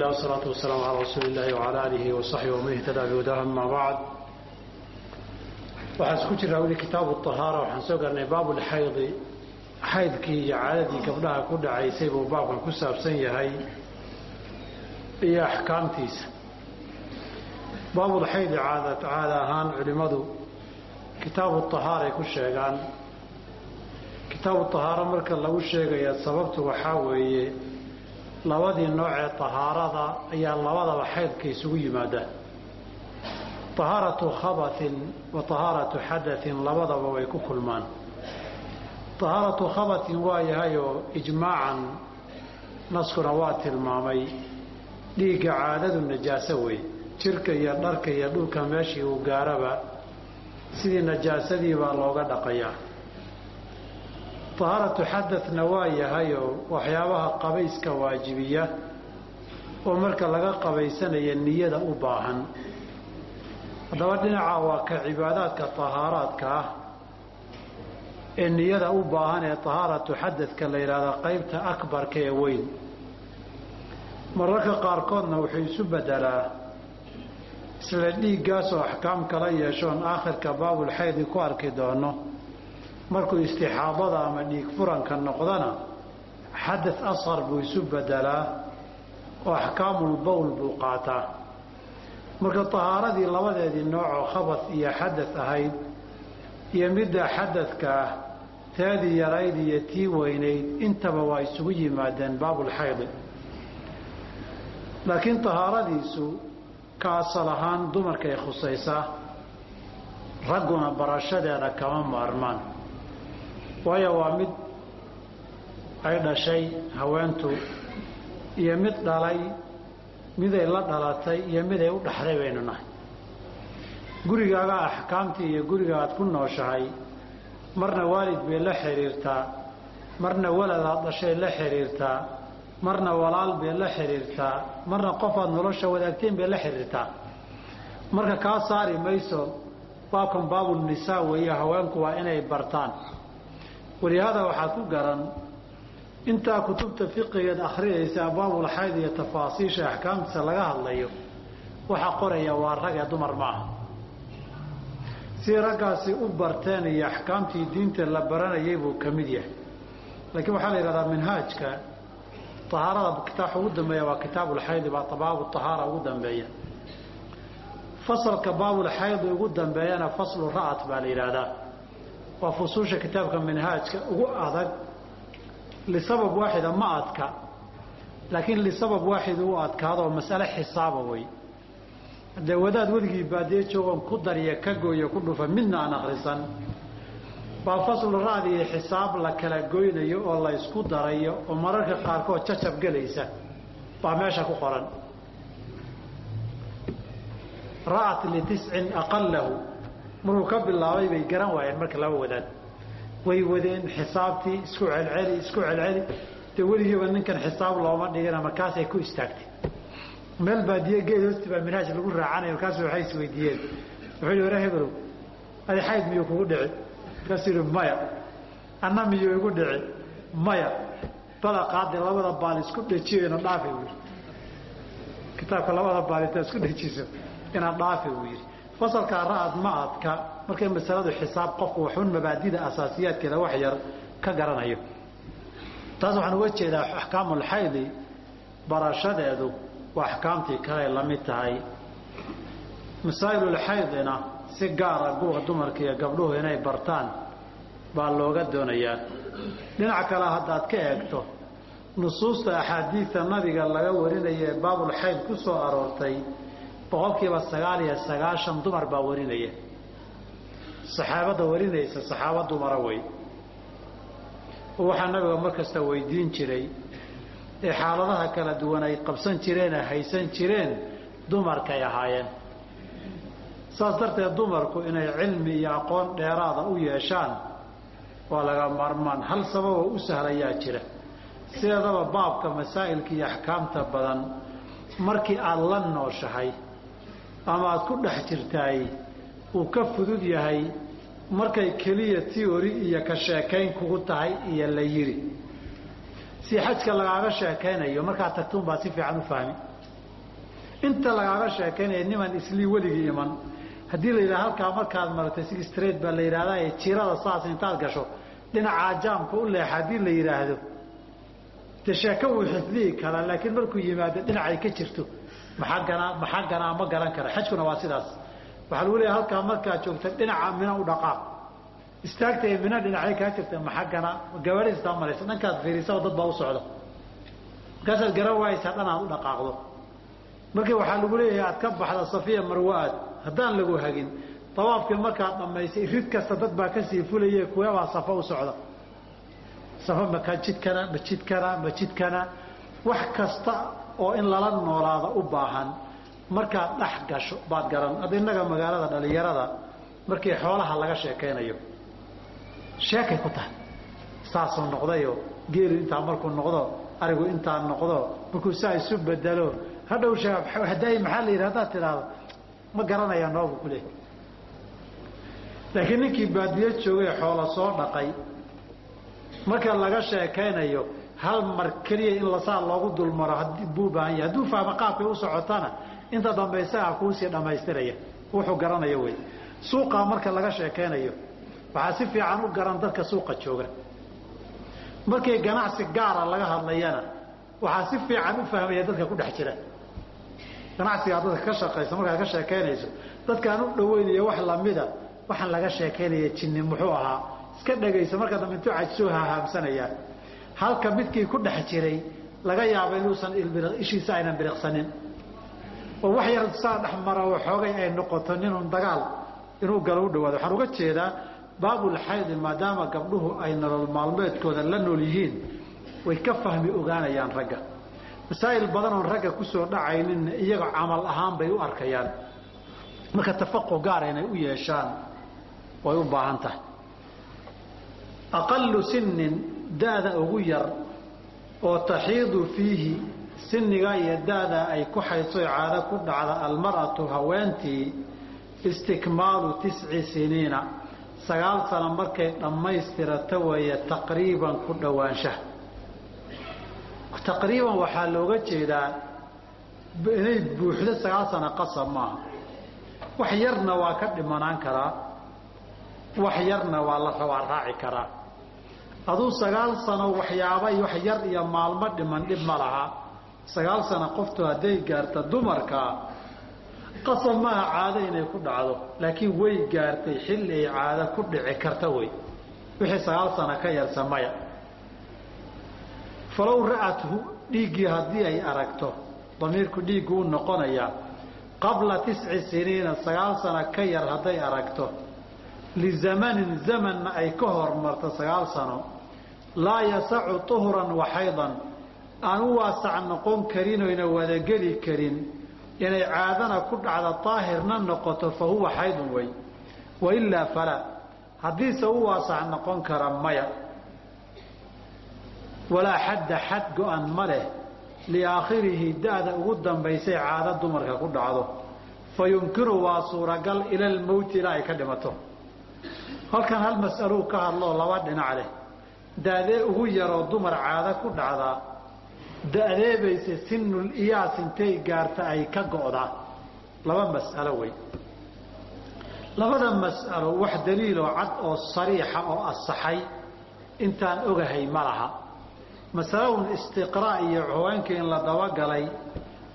alhamdulillah wasalaatu wasalaamu calaa rasuuli illahi wacalaa aalihi wasaxbihi waman ihtadaa bihudaah amaa bacd waxaan isku jiraa weli kitaabu ahaara waxaan soo garnay baabulxaydi xaydkii iyo caadadii gabdhaha ku dhacaysay buu baabkan ku saabsan yahay iyo axkaamtiisa. Baabulxaydi caadad caada ahaan culimmadu kitaabu ahaaray ku sheegaan. Kitaabu ahaara marka lagu sheegaya sababtu waxaa weeye labadii noocee tahaarada ayaa labadaba xaydka isugu yimaadaan. Tahaaratu khabatin wa tahaaratu xadatin labadaba way ku kulmaan. Tahaaratu khabatin waa yahayoo ijmaacan naskuna waa tilmaamay. Dhiigga caadadu najaaso wey. Jirka iyo dharka iyo dhulka meeshii uu gaaraba sidii najaasadii baa looga dhaqayaa tahaaratu xadatna waa yahay oo waxyaabaha qabayska waajibiya oo marka laga qabaysanaya niyada u baahan. Haddaba dhinaca waa ka cibaadaadka tahaaraadka ah ee niyada u baahan ee tahaaratu xadadka la yidhahdaa qaybta akbarka ee weyn. Mararka qaarkoodna wuxuu isu bedelaa isla dhiiggaasoo axkaam kala yeeshoon aakhirka baabulxaydi ku arki doono markuu istixaadada ama dhiig furanka noqdana xadad asqar buu isu bedelaa oo axkaamulbowl buu qaataa. Marka طahaaradii labadeedii noocoo khabad iyo xadad ahayd iyo midda xadadka ah taadii yarayd iyo tii weynayd intaba waa isugu yimaadeen baabulxaydi laakiin طahaaradiisu ka asal ahaan dumarkay khusaysaa ragguna barashadeeda kama maarmaan waayo waa mid ay dhashay haweentu iyo mid dhalay miday la dhalatay iyo miday u dhaxday baynu nahay. Gurigaaga axkaamtii iyo guriga aad ku nooshahay marna waalid bay la xidhiirtaa marna waladaad dhashay la xidhiirtaa marna walaal bay la xidhiirtaa marna qofaad nolosha wadaagteen bay la xidhiirtaa marka kaa saari mayso baabkan baabulnisaa weeye haweenku waa inay bartaan walihaada waxaad ku garan intaa kutubta fiqigeed akhriyaysa baabulxayd iyo tafaasiisha axkaamtiisa laga hadlayo waxa qoraya waa rag ee dumar maaha si raggaasi u barteen iyo axkaamtii diinta la baranayay buu ka mid yahay. Laakiin waxaa la yidhahdaa minhaajka ahaarada kitaabka ugu dambeeya waa kitaabulxaydi baa baabu ahaara ugu dambeeya. Fasalka baabulxaydi ugu dambeeyana faslu ra'at baa la yidhaahdaa waa fusuusha kitaabka minhaajka. Ugu adag lisabab waaxida ma adka laakiin lisabab waaxid u adkaado oo masale xisaaba wey haddee wadaad weligii baadiye joogoon ku dariya ka gooyo ku dhufa midna aan akhrisan. Baa faslu ra'di iyo xisaab la kala goynayo oo la ysku darayo oo mararka qaarkood jacab gelaysa. Baa meesha ku qoran. Ra'at litiscin aqalahu markuu ka bilaabay bay garan waayeen marka laba wadaad way wadeen xisaabtii isku celceli isku celceli. Dee weligiiba ninkan xisaab looma dhigina markaasay ku istaagtay. Meel baadiye geed hoosti baa minhaaj lagu raacanaya markaasu waxay isweydiiyeen wuxuu yihi wara hebelow adi xayd miyuu kugu dhici? Markaasuu yihi maya. Anna miyuu igu dhici? Maya. Bada qaade labada baal isku dhejiyona dhaafi buu yidhi. Kitaabka labada baal intaa isku dhejiso inaad dhaafi buu yidhi fasalkaa ra'ad ma adka markay masaladu xisaab qofku waxun mabaadida asaasiyaadkeeda wax yar ka garanayo. Taas waxaan uga jeedaa axkaamulxaydi barashadeedu waa axkaamtii kale la mid tahay. Masaa'ilulxaydina si gaara guuqa dumarka iyo gabdhuhu inay bartaan baa looga doonayaa. Dhinaca kale haddaad ka eegto nusuusta axaadiidta nabiga laga warinaya ee baabulxayd ku soo aroortay boqolkiiba sagaal iyo sagaashan dumar baa warinaya saxaabadda warinaysa saxaaba dumara wey oo waxaa nabiga mar kasta weydiin jiray ee xaaladaha kala duwan ay qabsan jireen ee haysan jireen dumarkay ahaayeen. Saas darteed dumarku inay cilmi iyo aqoon dheeraada u yeeshaan waa laga maarmaan. Hal sababoo u sahlayaa jira. Sideedaba baabka masaa'ilka iyo axkaamta badan markii aada la nooshahay ama aada ku dhex jirtaay uu ka fudud yahay markay keliya tiori iyo ka sheekayn kugu tahay iyo la yiri si xajka lagaaga sheekaynayo markaad tagtuun baa si fiican u fahmi. Inta lagaaga sheekaynaya niman islii weligii iman. Haddii la yidhaha halkaa markaad maratay sig straight baa la yidhahdaa jirada saas intaad gasho dhinacaa jaamka u leexa haddii la yidhaahdo. De sheeko wuu xifdihi karaa laakiin markuu yimaado dhinacay ka jirto maxaa maxaa ganaa ma garan kara. Xajkuna waa sidaas. Waxaa lagu leeyahay halkaa markaad joogta dhinaca mina u dhaqaaq istaagtay mina dhinacay kaa jirta maxaa ganaa gabaadhiistaa maraysa dhankaad fiirisao dad baa u socda markaasaad garan waayeysaa dhanaad u dhaqaaqdo. Markii waxaa lagu leeyahay aad ka baxda safiya marwa-aad haddaan lagu hagin dawaafkii markaad dhammaysay rid kasta dad baa ka sii fulaye kuwebaa safa u socda. Safa maka jidkana ma jidkana ma jidkana. Wax kasta oo in lala noolaado u baahan markaad dhex gasho baad garan. Hadda innaga magaalada dhalinyarada markii xoolaha laga sheekaynayo sheekay ku tahay. Saasuu noqdayo geelu intaa markuu noqdo arigu intaa noqdo markuu saa isu bedelo hadhow hadaay maxaa la yidhi haddaad tidhaahdo ma garanayaa noogu ku leey laakiin ninkii baadiyo joogay xoola soo dhaqay marka laga sheekaynayo hal mar keliya in lasaa loogu dulmaro buu baahan yahay. Hadduu fahmo qaabkay u socotana inta dambe isagaa kuusii dhammaystiraya. Wuxuu garanaya wey suuqaa marka laga sheekaynayo waxaa si fiican u garan dadka suuqa jooga. Markii ganacsi gaara laga hadlayana waxaa si fiican u fahmaya dadka ku dhex jira. Ganacsigaa dadka ka shaqaysa markaad ka sheekaynayso dadkaan u dhaweynayo wax lamida waxaan laga sheekaynaya jinni muxuu ahaa. Iska dhagayso marka dambe intuu cajsoo hahaamsanayaan halka midkii ku dhex jiray laga yaaba inuusan ishiisa aynan biriqsanin. Oo wax yar saa dhex mara waxoogay ay noqoto ninun dagaal inuu galo u dhawaado. Waxaan uga jeedaa baabulxaydi maadaama gabdhuhu ay nolol maalmeedkooda la nool yihiin way ka fahmi ogaanayaan ragga. Masaa'il badan oon ragga ku soo dhacayninna iyaga camal ahaan bay u arkayaan. Marka tafaquh gaara inay u yeeshaan way u baahan tahay. Aqalu sinin da-da ugu yar oo taxiidu fiihi siniga iyo da-da ay ku xaysoy caado ku dhacda almar'atu haweentii istikmaalu tisci siniina. Sagaal sano markay dhammaystirato weeye taqriiban ku dhowaanshaha taqriiban waxaa looga jeedaa inay buuxdo sagaal sano qasab maaha. Wax yarna waa ka dhimanaan karaa wax yarna waa la rabaa raaci karaa aduu sagaal sano waxyaaba wax yar iyo maalmo dhiman dhib ma laha. Sagaal sano qoftu hadday gaarta dumarkaa qasab maaha caado inay ku dhacdo laakiin way gaartay xilli ay caado ku dhici karta wey wixii sagaal sano ka yarsa maya. Falow ra'athu dhiiggii haddii ay aragto damiirku dhiiggu u noqonayaa qabla tisci siniina sagaal sano ka yar hadday aragto lizamanin zamanna ay ka hormarto sagaal sano laa yasacu tuhran wa xaydan. Aan u waasac noqon karin oyna wadageli karin inay caadana ku dhacda daahirna noqoto fa huwa xaydun wey wailaa falaa haddiise u waasac noqon kara maya. Walaa xadda xad go-an ma leh. Liaakhirihi da-da ugu dambaysay caado dumarka ku dhacdo. Fa yumkinu waa suuragal ila ilaa ay ka dhimato. Halkan hal mas'aluu ka hadloo laba dhinac leh da-dee ugu yaroo dumar caado ku dhacdaa da-deebayse sinul iyaas intay gaarta ay ka go'daa laba mas'alo wey labada mas'alo wax daliiloo cad oo sariixa oo asaxay intaan ogahay ma laha. Masalahun istiqraa iyo haweenkii in la dabagalay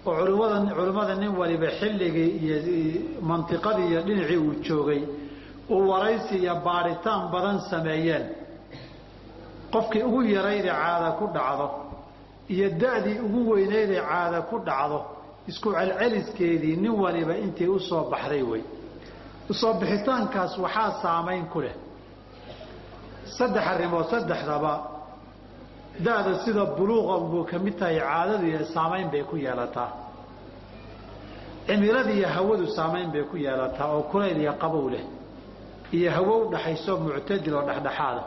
oo culimada culimmada nin waliba xilligii iyo mantiqadii iyo dhinacii uu joogay uu waraysi iyo baadhitaan badan sameeyeen qofkii ugu yarayda caada ku dhacdo iyo da-dii ugu weynayday caada ku dhacdo isku celceliskeedii nin waliba intii u soo baxday wey u soo bixitaankaas waxaa saamayn ku leh. Saddex arrimood saddexdaba da-da sida buluuqa buu ka mid tahay caadadu saamayn bay ku yeelataa. Cimilada iyo hawadu saamayn bay ku yeelataa oo kulayl iyo qabow leh. Iyo hawo u dhaxayso muctadil oo dhexdhexaada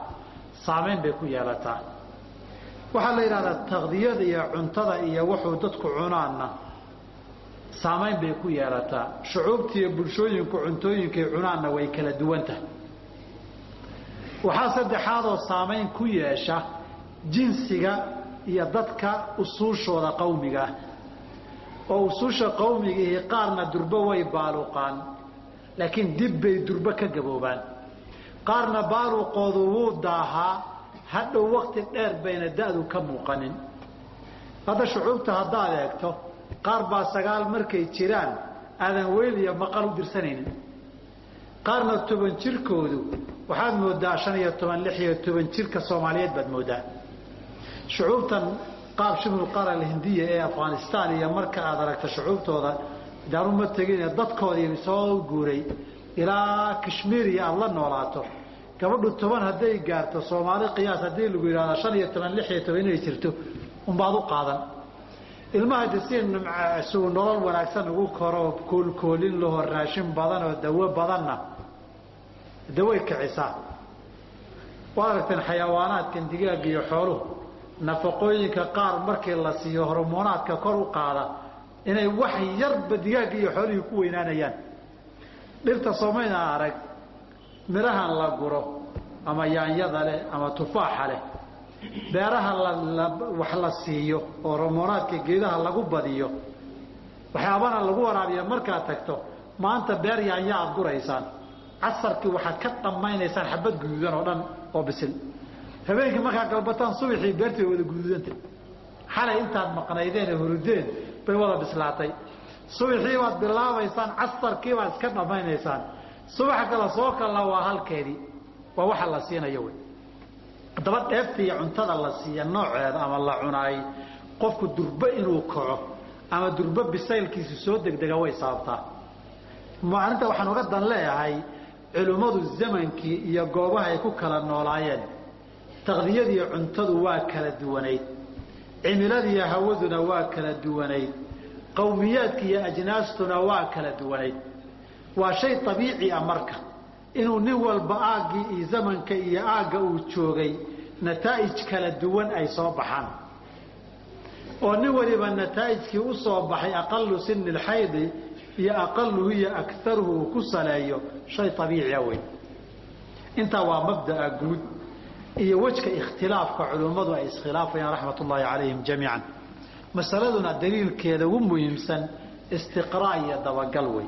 saamayn bay ku yeelataa. Waxaa la yidhahdaa taqdiyada iyo cuntada iyo wuxuu dadku cunaanna saamayn bay ku yeelataa. Shucuubta iyo bulshooyinku cuntooyinkay cunaanna way kala duwan tahay waxaa saddexaadoo saamayn ku yeesha jinsiga iyo dadka usuushooda qawmigaah oo ususha qawmigaihi qaarna durbo way baaluqaan laakiin dib bay durbo ka gaboobaan qaarna baaluqoodu wuu daahaa hadhow wakti dheer bayna da'du ka muuqanin. Hadda shucuubta haddaad eegto qaar baa sagaal markay jiraan aadan weyl iyo maqal u dirsanaynin. Qaarna toban jirkoodu waxaad moodaa shan iyo toban lix iyo toban jirka soomaaliyeed baad moodaa. Shucuubtan qaab shibulqara alhindiya ee afghanistaan iyo marka aad aragta shucuubtooda daanu ma tegine dadkoodii soo guuray. Ilaa kashmiiriya aada la noolaato gabadhu toban hadday gaarto soomaali qiyaas haddii lagu yidhahdo shan iyo toban lix iyo toban inay jirto unbaad u qaadan. Ilmaha si suu nolol wanaagsan ugu koro koolkoolin laho raashin badan oo dawo badanna daway kicisaa waad aragteen xayawaanaadkan digaaga iyo xooluhu nafaqooyinka qaar markii la siiyo hormoonaadka kor u qaada inay wax yarba digaaga iyo xoolihii ku weynaanayaan. Dhirta soomayna arag midhahan la guro ama yaanyada leh ama tufaaxa leh. Beeraha wax la siiyo oo hormoonaadka geedaha lagu badiyo. Waxyaabana lagu waraabiya markaad tagto maanta beer yaanya aad guraysaan. Casarkii waxaad ka dhammaynaysaan xabad guduudan oo dhan oo bisil. Habeenkii markaad galbataan subaxii beertii wada guduudanta xalay intaad maqnaydeen ee hurudeen bay wada bislaatay. Subaxii baad bilaabaysaan casarkii baad iska dhammaynaysaan subax kale soo kalla waa halkeedii waa waxa la siinayo wey. Haddaba dheefta iyo cuntada la siiya nooceeda ama la cunaay qofku durbo inuu kaco ama durbo bisaylkiisu soo degdega way sababtaa arrinta waxaan uga dan leeyahay culimmadu zamankii iyo goobaha ay ku kala noolaayeen. Taqdiyadiiyo cuntadu waa kala duwanayd. Cimiladiiyo hawaduna waa kala duwanayd. Qowmiyaadka iyo ajnaastuna waa kala duwanayd waa shay abiici a marka. Inuu nin walba aaggii iyo zamanka iyo aagga uu joogay nataa'ij kala duwan ay soo baxaan. Oo nin waliba nataa'ijkii u soo baxay aqalu sini lxaydi iyo aqaluhu iyo akaruhu uu ku saleeyo shay abiiciya wey intaa waa mabda'a guud iyo wejka ikhtilaafka culimmadu ay iskhilaafayaan raxmat ullaahi calayhim jamiican. Masaladuna daliilkeeda ugu muhiimsan istiqraa iyo dabagal wey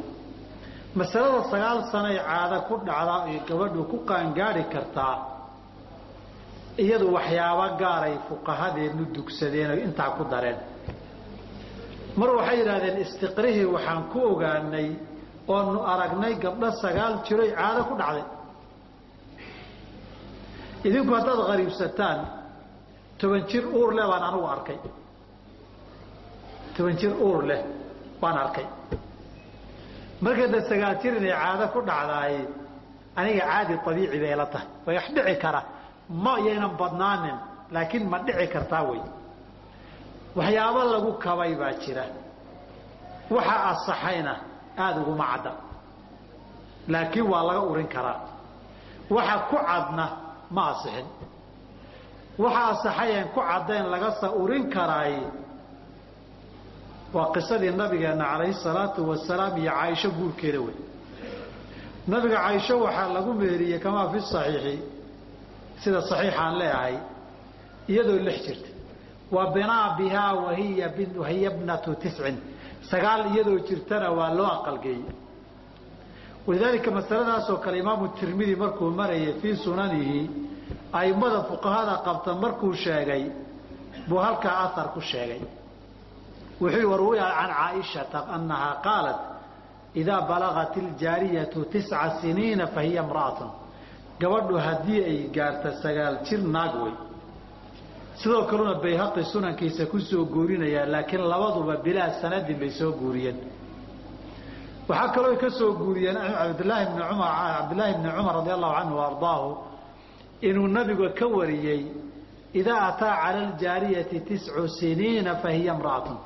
masalada sagaal sanoay caado ku dhacdaa iyo gabadhu ku qaangaari kartaa iyadu waxyaabo gaaray fuqahadeednu dugsadeen oy intaa ku dareen. Mar waxay yidhahdeen istiqrihii waxaan ku ogaanay oonu aragnay gabdho sagaal jiroy caado ku dhacday. Idinku haddaad qariibsataan toban jir uur leh baan anugu arkay. Toban jir uur leh baan arkay markayda sagaal jir inay caado ku dhacdaay aniga caadi abiici bay la tahay. Way wax dhici kara. Ma yaynan badnaanin laakiin ma dhici kartaa wey waxyaabo lagu kabay baa jira. Waxa asaxayna aada uguma cadda laakiin waa laga urin karaa. Waxa ku cadna ma asixin waxa asaxayan ku caddayn lagasa urin karaay waa qisadii nabigeenna calayhi salaatu wasalaam iyo caaisho guurkeeda wey. Nabiga caaisho waxaa lagu meheriyey kamaa fi saxiixi sida saxiixaan leeyahay iyadoo lix jirta. Wa binaa bihaa wahiya bnatu tiscin. Sagaal iyadoo jirtana waa loo aqalgeeyey. Walidaalika masaladaasoo kale imaamu tirmidi markuu marayay fii sunanihi a'immada fuqahada qabta markuu sheegay buu halkaa ahar ku sheegay wuxuu warwiya can caaishata annahaa qaalat idaa balagat iljaariyatu tisca siniina fahiya imra'atun. Gabadhu haddii ay gaarta sagaal jir naag wey. Sidoo kalena bayhaqi sunankiisa ku soo guurinaya laakiin labaduba bilaa sanadin bay soo guuriyeen. Waxaa kaloo ka soo guuriyeen cabdlaahi bni cumar cabdillaahi bni cumar radi allahu canhu ardaahu inuu nabiga ka wariyey idaa ataa cala aljaariyati tiscu siniina fahiya imra'atun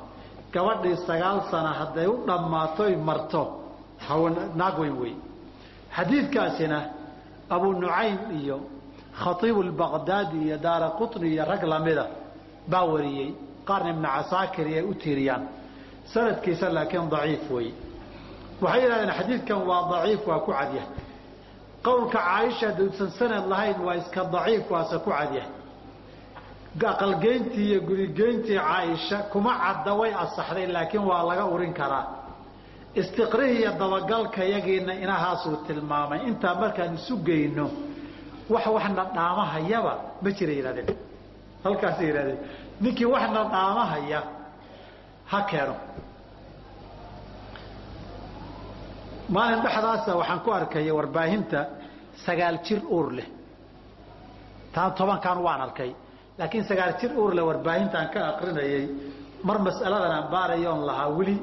gabadhii sagaal sana hadday u dhammaatoy marto naag wey xadiidkaasina abu nucaym iyo khaiibu lbaqdaadi iyo daara qutni iyo rag lamida baa wariyey. Qaarna ibna casaakir ay u tiiriyaan. Sanadkiisa laakiin daciif wey waxay yidhahdeen xadiidkan waa daciif waa ku cadyahay qowlka caaisha duudsan sanad lahayn waa iska daciif waase ku cadyahay aqalgeyntii iyo gurigeyntii caaisha kuma cadda way asaxday laakiin waa laga urin karaa. Istiqrihii iyo dabagalka yagiina inahaasuu tilmaamay. Intaa markaan isu geyno wax waxna dhaamahayaba ma jira yihahdeen halkaasay yihahdeen ninkii waxna dhaamahaya ha keeno. Maalin dhexdaasa waxaan ku arkaya warbaahinta sagaal jir uur leh. Taan tobankan waan arkay laakiin sagaal jir uur leh warbaahintaan ka aqrinayay mar mas'aladan aan baarayo on lahaa weli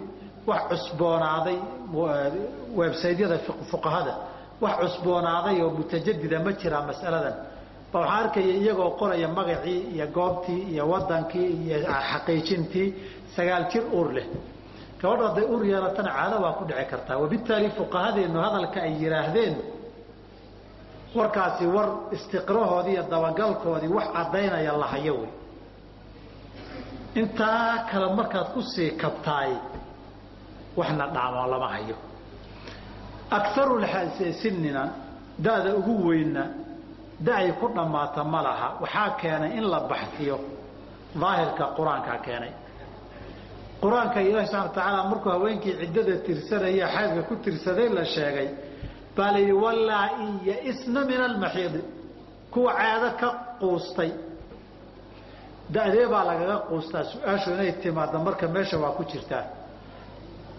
wax cusboonaaday websaydyada fuqahada wax cusboonaaday oo mutajadida ma jiraa mas'aladan. Ba waxaan arkaya iyagoo qoraya magacii iyo goobtii iyo wadankii iyo xaqiijintii sagaal jir uur leh. Gabadho hadday ur yeelatana caado waa ku dhici kartaa. Wabitaali fuqahadeennu hadalka ay yidhaahdeen warkaasi war istiqrahoodii iyo dabagalkoodii wax caddaynaya la hayo wey. Intaa kale markaad ku sii kabtaay waxna dhaamo lama hayo. Akaru sinina da'da ugu weynna da'ay ku dhammaata ma laha. Waxaa keenay in la baxsiyo. Daahirka qur'aankaa keenay. Qur'aanka ilaahi subxana wa tacaala markuu haweenkii ciddada tirsanaya xaydka ku tirsaday la sheegay baa la yidhi wallaa-i ya-isna min almaxiidi. Kuwa caado ka quustay. Da-dee baa lagaga quustaa su'aashu inay timaadda marka meesha waa ku jirtaa.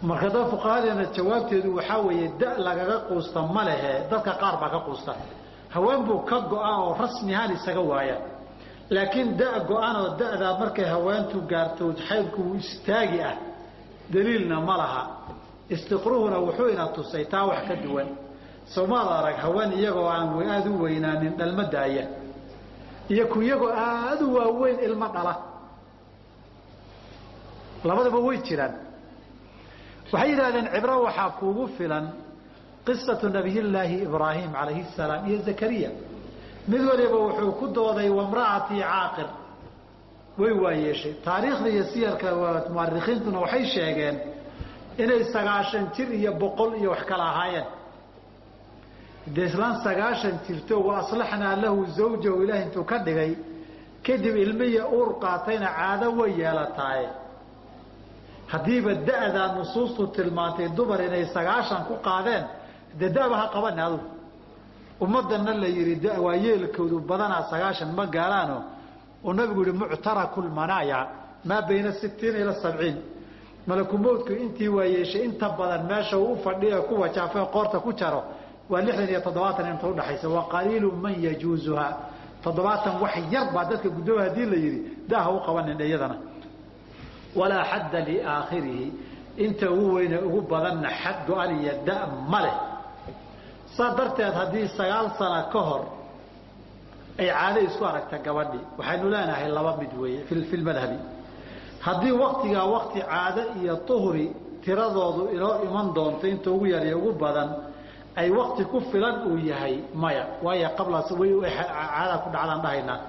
Marka da fuqahadeena jawaabteedu waxaa weeye da lagaga quusta ma lehe dadka qaar baa ka quusta haween buu ka go-a oo rasmi ahaan isaga waaya laakiin da go-an oo da'daa markay haweentu gaarto xaydku istaagi ah. Daliilna ma laha. Istiqruhuna wuxuu ina tusay taa wax ka duwan soomaad arag haween iyagoo aan aada u weynaanin dhalma daaya. Iyo ku iyagoo aada u waaweyn ilmo dhala. Labadaba way jiraan. Waxay yidhahdeen cibro waxaa kuugu filan qisatu nabiyillaahi ibraahim calayhi salaam iyo zakariya. Mid waliba wuxuu ku dooday wamra'atii caaqir. Way waayeeshay. Taariikhda iyo siyarka muarikiintuna waxay sheegeen inay sagaashan jir iyo boqol iyo wax kala ahaayeen de islaan sagaashan jirto wa aslaxnaa lahu zawjahu ilaah intuu ka dhigay kadib ilmiya uur qaatayna caado way yeelataaye haddiiba da'daa nusuustu tilmaantay dumar inay sagaashan ku qaadeen dee da'ba ha qabane adugu ummadana la yidhi waa yeelkoodu badanaa sagaashan ma gaalaano oo nabigu yihi muctaraku lmanaaya maa bayna sittiina ila sabciin. Malakumowdku intii waa yeeshay inta badan meesha uu u fadhiya ku wajaafe qoorta ku jaro waa lixdan iyo toddobaatan inta udhaxaysa wa qaliilu man yajuuzuha. Toddobaatan wax yar baa dadka guddooba haddii la yidhi daaha u qabanin iyadana. Walaa xadda liaakhirihi. Inta ugu weyne ugu badanna xad go-an iyo da ma leh. Saa darteed haddii sagaal sano ka hor ay caado isku aragta gabadhii waxaynu leenahay laba mid weeye fi lmadhabi haddii waktigaa wakti caado iyo uhri tiradoodu inoo iman doonto inta ugu yar iyo ugu badan ay wakti ku filan uu yahay maya waayo qablaas caada ku dhacdaan dhahaynaa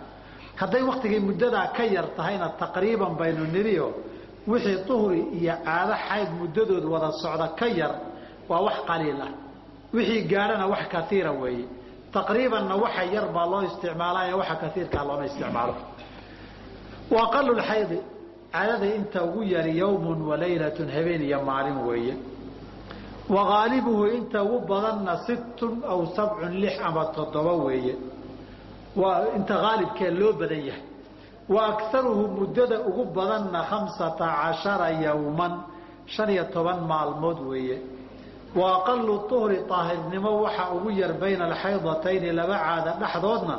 hadday waktigay muddadaa ka yar tahayna taqriiban baynu niriyo wixii uhri iyo caado xayd muddadood wada socda ka yar waa wax qaliil ah. Wixii gaadhana wax kaiira weeye. Taqriibanna waxa yar baa loo isticmaalaa waxa kaiirkaa looma isticmaalo. Wa aqalu xaydi caadada inta ugu yari yawmun walaylatun habeen iyo maalin weeye wa haalibuhu inta ugu badanna sittun aw sabcun lix ama toddoba weeye. Waa inta haalibkee loo badan yahay. Wa akaruhu muddada ugu badanna khamsata cashara yowman shan iyo toban maalmood weeye. Wa aqalu uhri aahirnimo waxa ugu yar bayna alxaydatayni laba caada dhexdoodna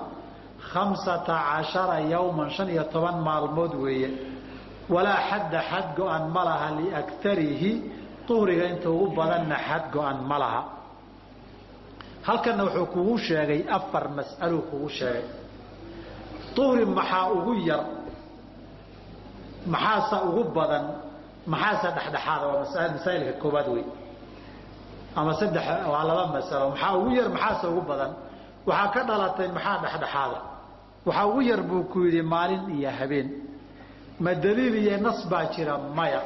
khamsata cashara yowman shan iyo toban maalmood weeye. Walaa xadda xad go-an ma laha liakarihi uhriga inta ugu badanna xad go-an ma laha. Halkanna wuxuu kugu sheegay afar mas'aluu kugu sheegay. Uhri maxaa ugu yar maxaase ugu badan maxaase dhexdhexaada waa masaa'ilka koobaad wey ama saddex waa laba masalo. Maxaa ugu yar maxaase ugu badan? Waxaa ka dhalatay maxaa dhexdhexaada? Waxaa ugu yar buu ku yidhi maalin iyo habeen. Ma daliil iyo nas baa jira maya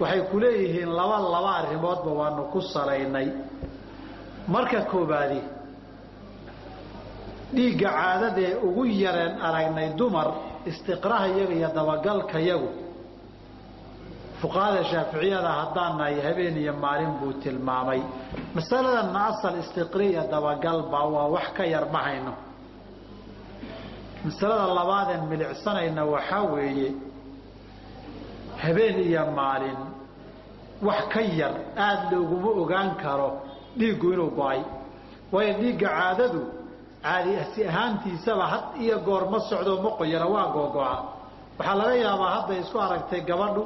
waxay ku leeyihiin laba laba arrimoodba waanu ku salaynay. Marka koobaadi dhiigga caadadee ugu yareen aragnay dumar istiqraha iyaga iyo dabagalka yagu fuqahada shaaficiyada haddaan nahay habeen iyo maalin buu tilmaamay. Masaladanna asal istiqri iyo dabagalba waa wax ka yar ma hayno. Masalada labaadeen milicsanayna waxaa weeye habeen iyo maalin wax ka yar aada looguma ogaan karo dhiiggu inuu go'ay. Waayo dhiigga caadadu caadi si ahaantiisaba had iyo goor ma socdo ma qoyana waa googo-a waxaa laga yaabaa hadday isku aragtay gabadhu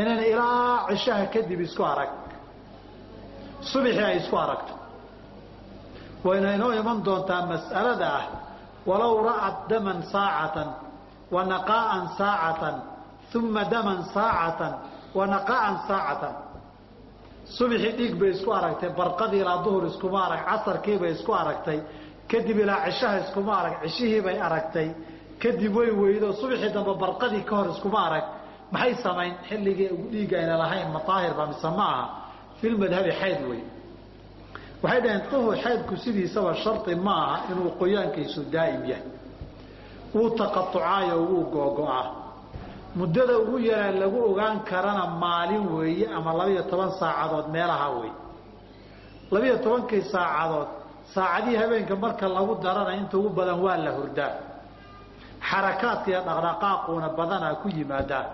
inayna ilaa cishaha kadib isku arag. Subixii ay isku aragto. Wayna inoo iman doontaa mas'alada ah walow ra'at daman saacatan wa naqaa'an saacatan uma daman saacatan wa naqaa'an saacatan. Subixii dhiig bay isku aragtay barqadii ilaa duhur iskuma arag casarkiibay isku aragtay kadib ilaa cishaha iskuma arag cishihiibay aragtay kadib way weydo subaxii dambe barqadii ka hor iskuma arag. Maxay samayn? Xilligii dhiigga ayna lahayn mataahirba mise ma aha. Filmadhabi xayd wey. Waxay dhaheen tuhur xaydku sidiisaba shardi ma aha inuu qoyaankiisu daa'im yahay. Wuu taqatucaayo wuu googo'aa muddada ugu yaraa lagu ogaan karana maalin weeye ama labiyo toban saacadood meelaha wey labiyo tobankii saacadood saacadihii habeenka marka lagu darana inta ugu badan waa la hurdaa. Xarakaadka iyo dhaqdhaqaaquuna badanaa ku yimaadaan.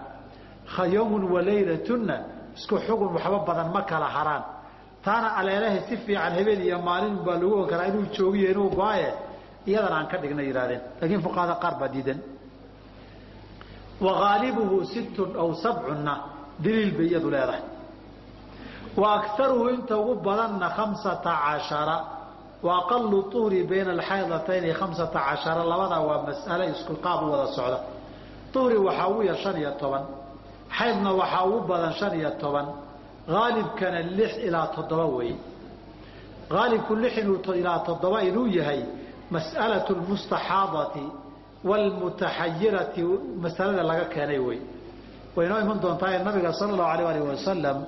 Yawmun walaylatunna isku xugun waxba badan ma kala haraan. Taana aleelaha si fiican habeen iyo maalin baa lagu ogan karaa inuu joogiyo inuu go'aye iyadana aan ka dhigna yidhahdeen laakiin fuqahada qaar baa diidan wa haalibuhu sittun aw sabcunna daliil bay iyadu leedahay. Wa inta ugu badanna khamsata cashara. Wa aqalu bayna alxaydatayni khamsata cashara. Labadaa waa mas'ale isku qaab u wada socda. Tuhri waxaa ugu yar shan iyo toban. Xaydna waxaa ugu badan shan iyo toban. Haalibkana lix ilaa toddoba weeye haalibku lix ilaa toddoba inuu yahay mas'alatu lmustaxaadati waalmutaxayirati masalada laga keenay wey waynoo iman doontaa nabiga sala allahu alayh alih wasalam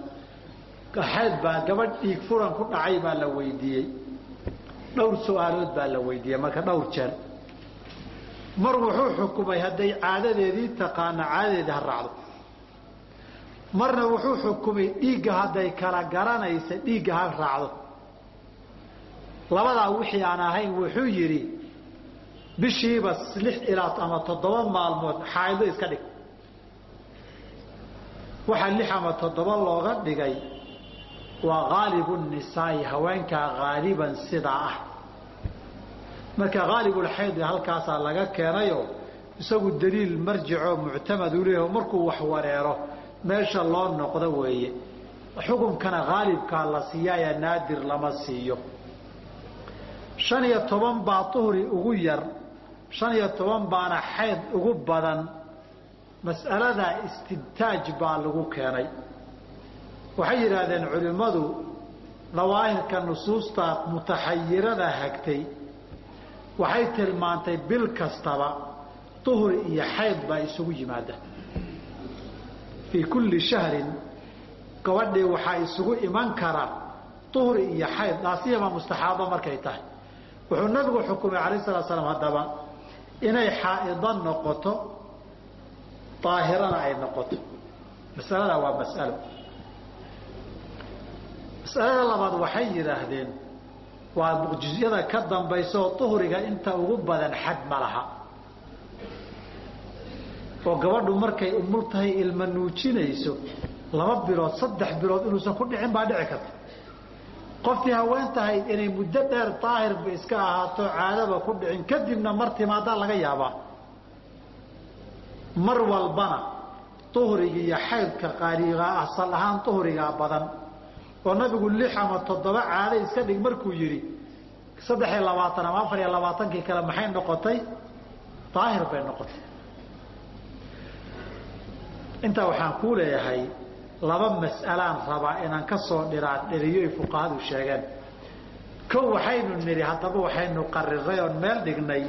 xayd baa gabadh dhiig furan ku dhacay baa la weydiiyey dhowr su'aalood baa la weydiiyey marka dhowr jeer mar wuxuu xukumay hadday caadadeedii taqaana caadadeedii ha raacdo marna wuxuu xukumay dhiigga hadday kala garanaysa dhiigga ha raacdo labadaa wixii aan ahayn wuxuu yidhi bishiiba lix ilaa ama toddoba maalmood xaaido iska dhig. Waxaa lix ama toddoba looga dhigay waa haalibu nisaa'i haweenkaa haaliban sidaa ah. Marka haalibulxayd halkaasaa laga keenayo isagu daliil marjicoo muctamad u leeyaho markuu wax wareero meesha loo noqdo weeye. Xukunkana haalibkaa la siiyaaye naadir lama siiyo. Shan iyo toban baa tuhri ugu yar shan iyo toban baana xayd ugu badan mas'aladaa istibtaaj baa lagu keenay. Waxay yidhaahdeen culimmadu dawaahirka nusuusta mutaxayirada hagtay. Waxay tilmaantay bil kastaba duhri iyo xayd baa isugu yimaada. Fii kulli shahrin gabadhii waxaa isugu iman kara duhri iyo xayd daasiyama mustaxaado markay tahay. Wuxuu nabigu xukumay alayh salatu slam haddaba inay xaa'ido noqoto daahirana ay noqoto. Masaladaa waa mas'alo. Masalada labaad waxay yidhaahdeen waa mucjizada ka dambaysaoo duhriga inta ugu badan xad ma laha. Oo gabadhu markay umul tahay ilma nuujinayso laba bilood saddex bilood inuusan ku dhicin baa dhici karta qoftii haween tahay inay muddo dheer daahirba iska ahaato caadaba ku dhicin kadibna mar timaadaa laga yaabaa. Mar walbana duhriga iyo xaydka qaaligaa asal ahaan duhrigaa badan oo nabigu lix ama toddoba caado iska dhig markuu yidhi saddex iyo labaatan ama afar iyo labaatankii kale maxay noqotay? Daahir bay noqotay. Intaa waxaan kuu leeyahay laba mas'alaan rabaa inaan ka soo dhiraan dheriyoy fuqahadu sheegeen. Kow waxaynu nidhi haddaba waxaynu qariray oon meel dhignay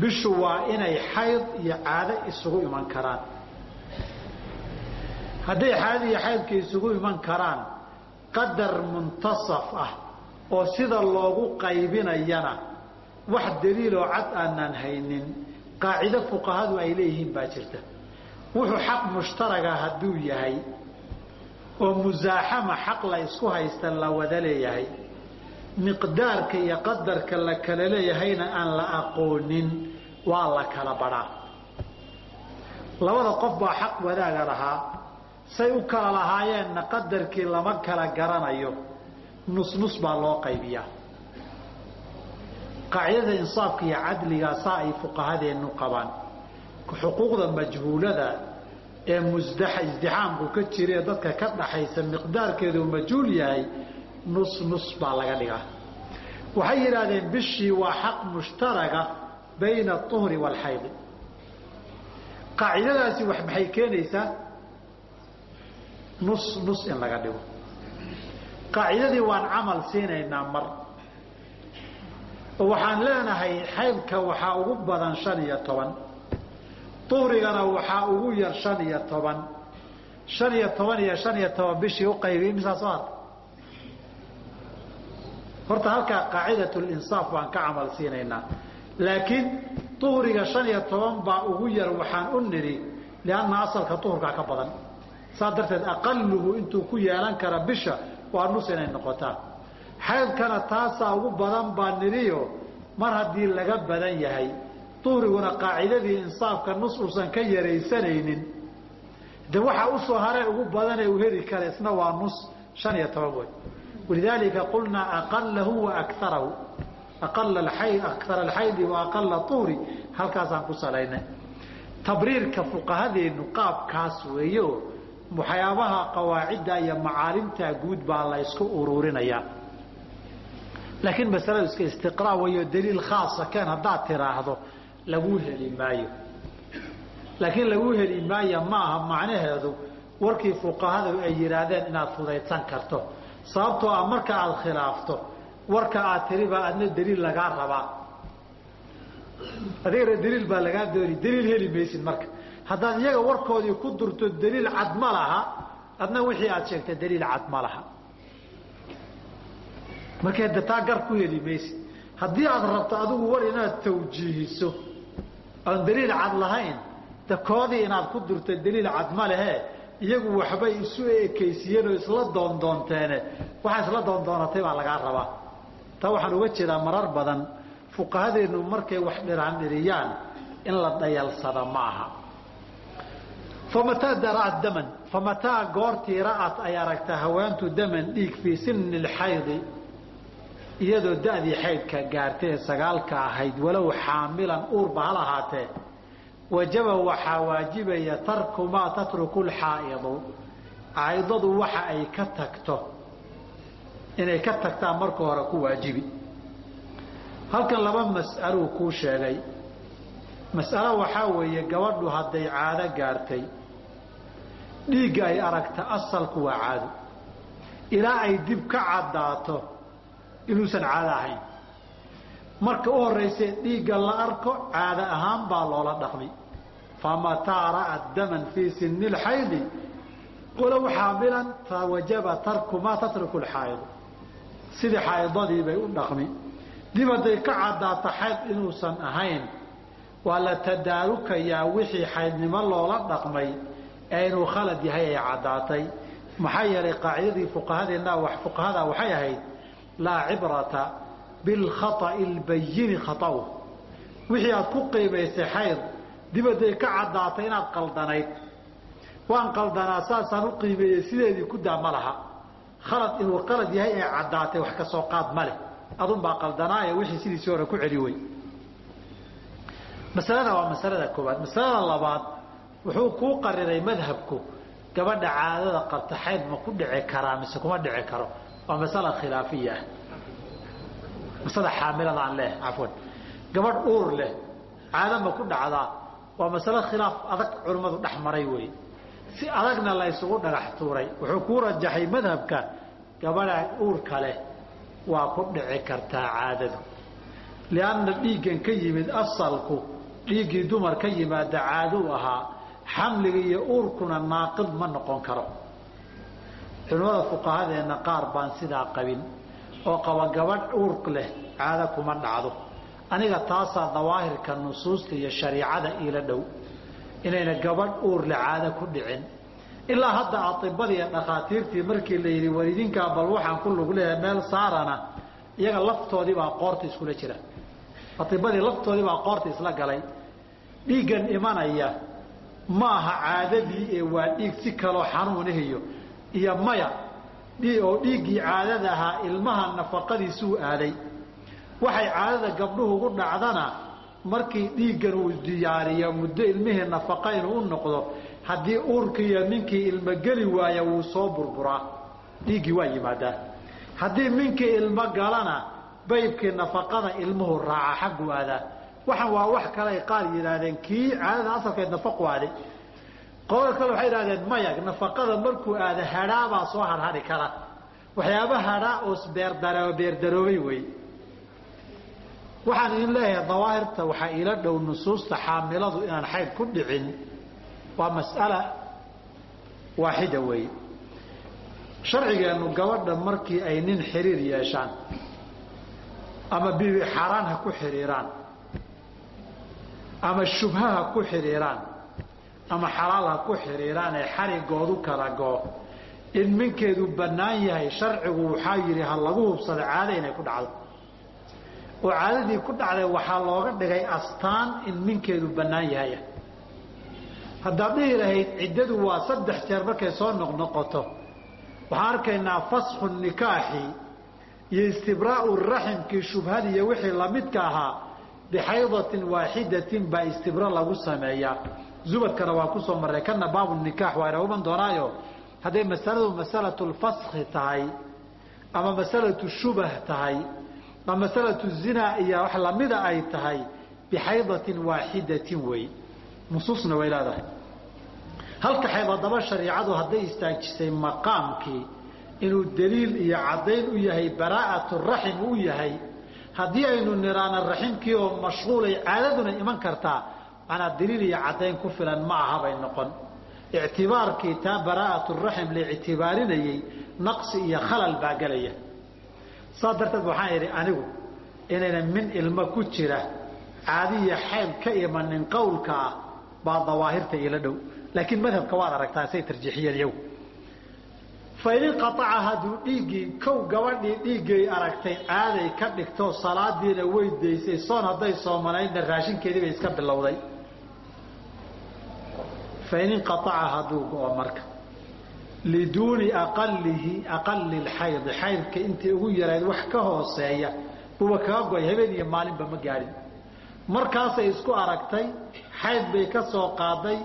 bishu waa inay xayd iyo caado isugu iman karaan. Hadday caado iyo xaydka isugu iman karaan qadar muntasaf ah oo sida loogu qaybinayana wax daliiloo cad aanaan haynin qaacido fuqahadu ay leeyihiin baa jirta. Wuxuu xaq mushtaraga hadduu yahay oo musaaxama xaq la isku haysta la wada leeyahay. Miqdaarka iyo qadarka la kala leeyahayna aan la aqoonin waa la kala badhaa labada qof baa xaq wadaaga lahaa. Say u kala lahaayeenna qadarkii lama kala garanayo. Nus nus baa loo qaybiyaa. Qaacidada insaafka iyo cadligaa saa ay fuqahadeennu qabaan. Xuquuqda majhuulada ee isdixaamku ka jiraee dadka ka dhaxaysa miqdaarkeedu majhuul yahay nus nus baa laga dhigaa. Waxay yidhaahdeen bishii waa xaq mushtaraga bayna aطuhri waalxaydi qaacidadaasi wax maxay keenaysaa? Nus nus in laga dhigo. Qaacidadii waan camal siinaynaa mar. Waxaan leenahay xaydka waxaa ugu badan shan iyo toban duhrigana waxaa ugu yar shan iyo toban. Shan iyo toban iyo shan iyo toban bishii uqaybi misaa soo harta horta halkaa qaacidatlinsaaf baan ka camal siinaynaa. Laakiin duhriga shan iyo toban baa ugu yar waxaan u nidhi lianna asalka duhurkaa ka badan. Saas darteed aqaluhu intuu ku yeelan kara bisha waa nus inay noqotaa. Xaydkana taasaa ugu badan baa nidhiyo mar haddii laga badan yahay duhriguna qaacidadii insaafka nus uusan ka yaraysanaynin. De waxaa u soo haree ugu badanee u heli kara isna waa nus shan iyo toban wey. Walidaalika qulnaa aqalahu wa akarahu aqala akara alxaydi wa aqala uhri halkaasaan ku salaynay. Tabriirka fuqahadeennu qaabkaas weeyo waxyaabaha qawaacidda iyo macaalimta guud baa la ysku ururinayaa laakiin masaladu iska istiqraa wayo daliil khaasa keen haddaad tiraahdo laguu heli maayo. Laakiin laguu heli ma aha macnaheedu warkii fuqahadu ay yidhaahdeen inaad fudaydsan karto. Sababtoo ah marka aada khilaafto warka aad tiri baa adna daliil lagaa rabaa. Adigana daliil baa lagaa dooni daliil heli maysid marka. Haddaad iyaga warkoodii ku durto daliil cad ma laha adna wixii aad sheegtay daliil cad ma laha. Markee taa gar ku heli maysid. Haddii aad rabto adigu war inaad tawjiihiso oon daliil cad lahayn. De koodii inaad ku durto daliil cad ma lehe. Iyagu waxbay isu ekaysiiyeen oo isla doondoonteene waxaa isla doondoonatay baa lagaa rabaa. Taa waxaan uga jeedaa marar badan. Fuqahadeennu markay wax dhiraandhiriyaan in la dhayalsada ma aha. Famataa dara'at daman? Famataa goortii ra'at ay aragta haweentu daman dhiig fii sini lxaydi iyadoo da'dii xaydka gaartay ee sagaalka ahayd walow xaamilan uurba hal ahaatee wajaba waxaa waajibaya tarku maa tatruku lxaa'idu. Caaidadu waxa ay ka tagto inay ka tagtaan marka hore ku waajibi. Halkan laba mas'aluu kuu sheegay. Mas'alo waxaa weeye gabadhu hadday caado gaartay dhiigga ay aragta asalku waa caado. Ilaa ay dib ka caddaato inuusan caado ahayn. Marka u horrayse dhiigga la arko caado ahaan baa loola dhaqmi. Famataa ra'at daman fii sini lxaydi walow xaamilan fawajaba tarku maa tatruku lxaa'idu sidii xaa'idadii bay u dhaqmi. Dib hadday ka caddaato xayd inuusan ahayn waa la tadaarukayaa wixii xaydnimo loola dhaqmay. Ee inuu khalad yahay ay caddaatay. Maxaa yeelay qaacidadii fuqahadeenna fuqahada waxay ahayd laa cibrata bilkhaطa'i اlbayini khaطa'u wixii aad ku qiimaysay xayd dib hadday ka caddaatay inaad qaldanayd waan qaldanaa saasaan u qiimeeyey sideedii ku daa ma laha khalad inuu qalad yahay ee caddaatay wax ka soo qaad ma leh adun baa qaldanaaye wixii sidiisii hore ku celi wey masalada waa masalada koowaad masalada labaad wuxuu kuu qariray madhabku gabadha caadada qabta xayd ma ku dhici karaa mise kuma dhici karo Waa masala khilaafiya. Ah masala xaamilada aan leh cafwan gabadh uur leh caado ma ku dhacdaa waa masalo khilaaf adag culimmadu dhex maray wey si adagna la ysugu dhagax tuuray wuxuu kuu rajaxay madhabka gabadha uurka leh waa ku dhici kartaa caadadu. Lianna dhiiggan ka yimid asalku dhiiggii dumar ka yimaada caaduu ahaa xamliga iyo uurkuna naaqid ma noqon karo culimmada fuqahadeenna qaar baan sidaa qabin oo qaba gabadh uur leh caado kuma dhacdo. Aniga taasaa dawaahirka nusuusta iyo shariicada iila dhow. Inayna gabadh uurle caado ku dhicin. Ilaa hadda atibadii iyo dhakhaatiirtii markii la yidhi war bal waxaan ku lug leeyahay meel saarana iyaga laftoodii baa qoorta iskula jira. Atibadii laftoodii baa qoorta isla galay. Dhiiggan imanaya ma aha caadadii ee waa dhiig si kaloo xanuunahiyo iyo maya oo dhiiggii caadada ahaa ilmaha nafaqadiisuu aaday. Waxay caadada gabdhuhu ugu dhacdana markii dhiiggan uu diyaariyo muddo ilmihii nafaqa inuu u noqdo haddii uurkiiyo ninkii ilmo geli waaya wuu soo burburaa. Dhiiggii waa yimaadaa. Haddii ninkii ilmo galana baybkii nafaqada ilmuhu raaca xaggu aadaa. Waxaan waa wax kale ay qaar yidhaahdeen kii caadada asalkeed nafaqu aaday qolada kale waxay idhahdeen maya nafaqada markuu aada hadhaabaa soo harhari kara. Waxyaaba hadhaa oo beerdar beerdaroobay wey. Waxaan idin leeyahay dawaahirta waxaa iila dhow nusuusta xaamiladu inaan xayd ku dhicin waa mas'ala waaxida weeye sharcigeennu gabadha markii ay nin xiriir yeeshaan ama bibi xaaraan ha ku xiriiraan ama shubha ha ku xiriiraan ama xalaal ha ku xiriiraan ee xarigoodu kala goo in minkeedu bannaan yahay sharcigu waxaa yidhi ha lagu hubsada caado inay ku dhacdo. Oo caadadii ku dhacday waxaa looga dhigay astaan in minkeedu bannaan yahay. Haddaad dhihi lahayd ciddadu waa saddex jeer markay soo noqnoqoto. Waxaan arkaynaa fasxu nikaaxi iyo istibraa'u raximkii shubhadii iyo wixii lamidka ahaa bixaydatin waaxidatin baa istibra lagu sameeyaa zubadkana waa ku soo marray. Kana baabu nikaax waa ina uman doonaayo. Hadday masaladu masalatu lfaskhi tahay ama masalatu shubah tahay ama masalatu zinaa iyo wax lamida ay tahay bixaydatin waaxidatin wey. Nusuusna way leedahay. Halka xayd haddaba shariicadu hadday istaajisay maqaamkii inuu daliil iyo caddayn u yahay baraa'atu raxim u yahay haddii aynu niraana raximkii oo mashquulay caadaduna iman kartaa manaa daliil iyo caddayn ku filan ma aha bay noqon. Ictibaarkii taa baraa'atu raxim la ictibaarinayey naqsi iyo khalal baa gelaya saas darteed waxaan idhi anigu inayna min ilmo ku jira caadiya xayl ka imanin qowlka ah baa dawaahirta ila dhow. Laakiin madhabka waad aragtaa say tarjiixiyeen iyagu fain inqaaca hadduu dhiiggii kow gabadhii dhiiggay aragtay caaday ka dhigto salaadiina way daysay soon hadday soomanaydna raashinkeedii bay iska bilowday fain inqaaca hadduu go-o marka liduuni aqalihi aqali lxaydi xaydka intii ugu yarayd wax ka hooseeya buuba kaga go'ay habeen iyo maalinba ma gaadhin markaasay isku aragtay xayd bay ka soo qaaday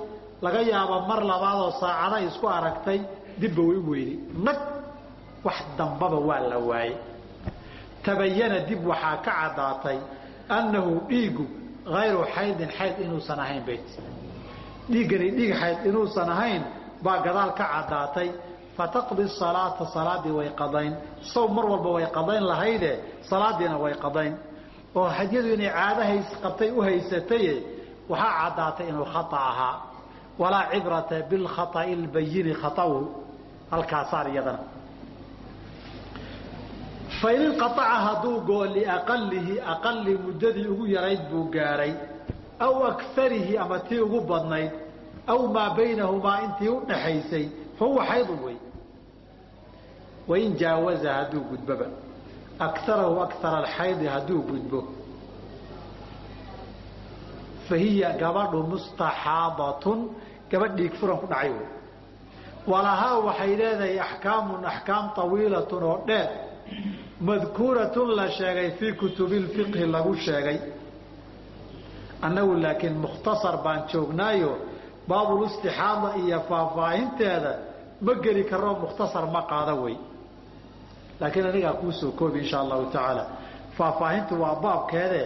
laga yaaba mar labaadoo saacaday isku aragtay dibba way u weyday nag wax dambaba waa la waayey tabayana dib waxaa ka caddaatay annahu dhiiggu hayru xaydin xayd inuusan ahayn bayt dhiiggani dhiig xayd inuusan ahayn baa gadaal ka caddaatay. Fataqdi salaata salaaddii way qadayn. Saw mar walba way qadayn lahayde salaadiina way qadayn. Oo xadyadu inay caadahays qabtay u haysataye waxaa caddaatay inuu khata ahaa. Walaa cibrata bilkhaطa'i lbayini khata'u. Halkaasaar iyadana. Fain inqaaca hadduu goo liaqalihi aqali muddadii ugu yarayd buu gaadhay aw akarihi ama tii ugu badnayd aw maa baynahumaa intii u dhaxaysay fahuwa xaydun wey wain jaawaza hadduu gudboba akarahu akara alxaydi hadduu gudbo fahiya gabadhu mustaxaadatun gabadh furan ku dhacay wey walahaa waxay leedahay axkaamun axkaam tawiilatun oo dheer madkuuratun la sheegay fii kutubi lfiqhi lagu sheegay annagu laakiin mukhtasar baan joognaayo baabulistixaada iyo faahfaahinteeda ma geli karno mukhtasar ma qaada wey. Laakiin anigaa kuu soo koobi insha allahu tacaala. Faahfaahintu waa baabkeede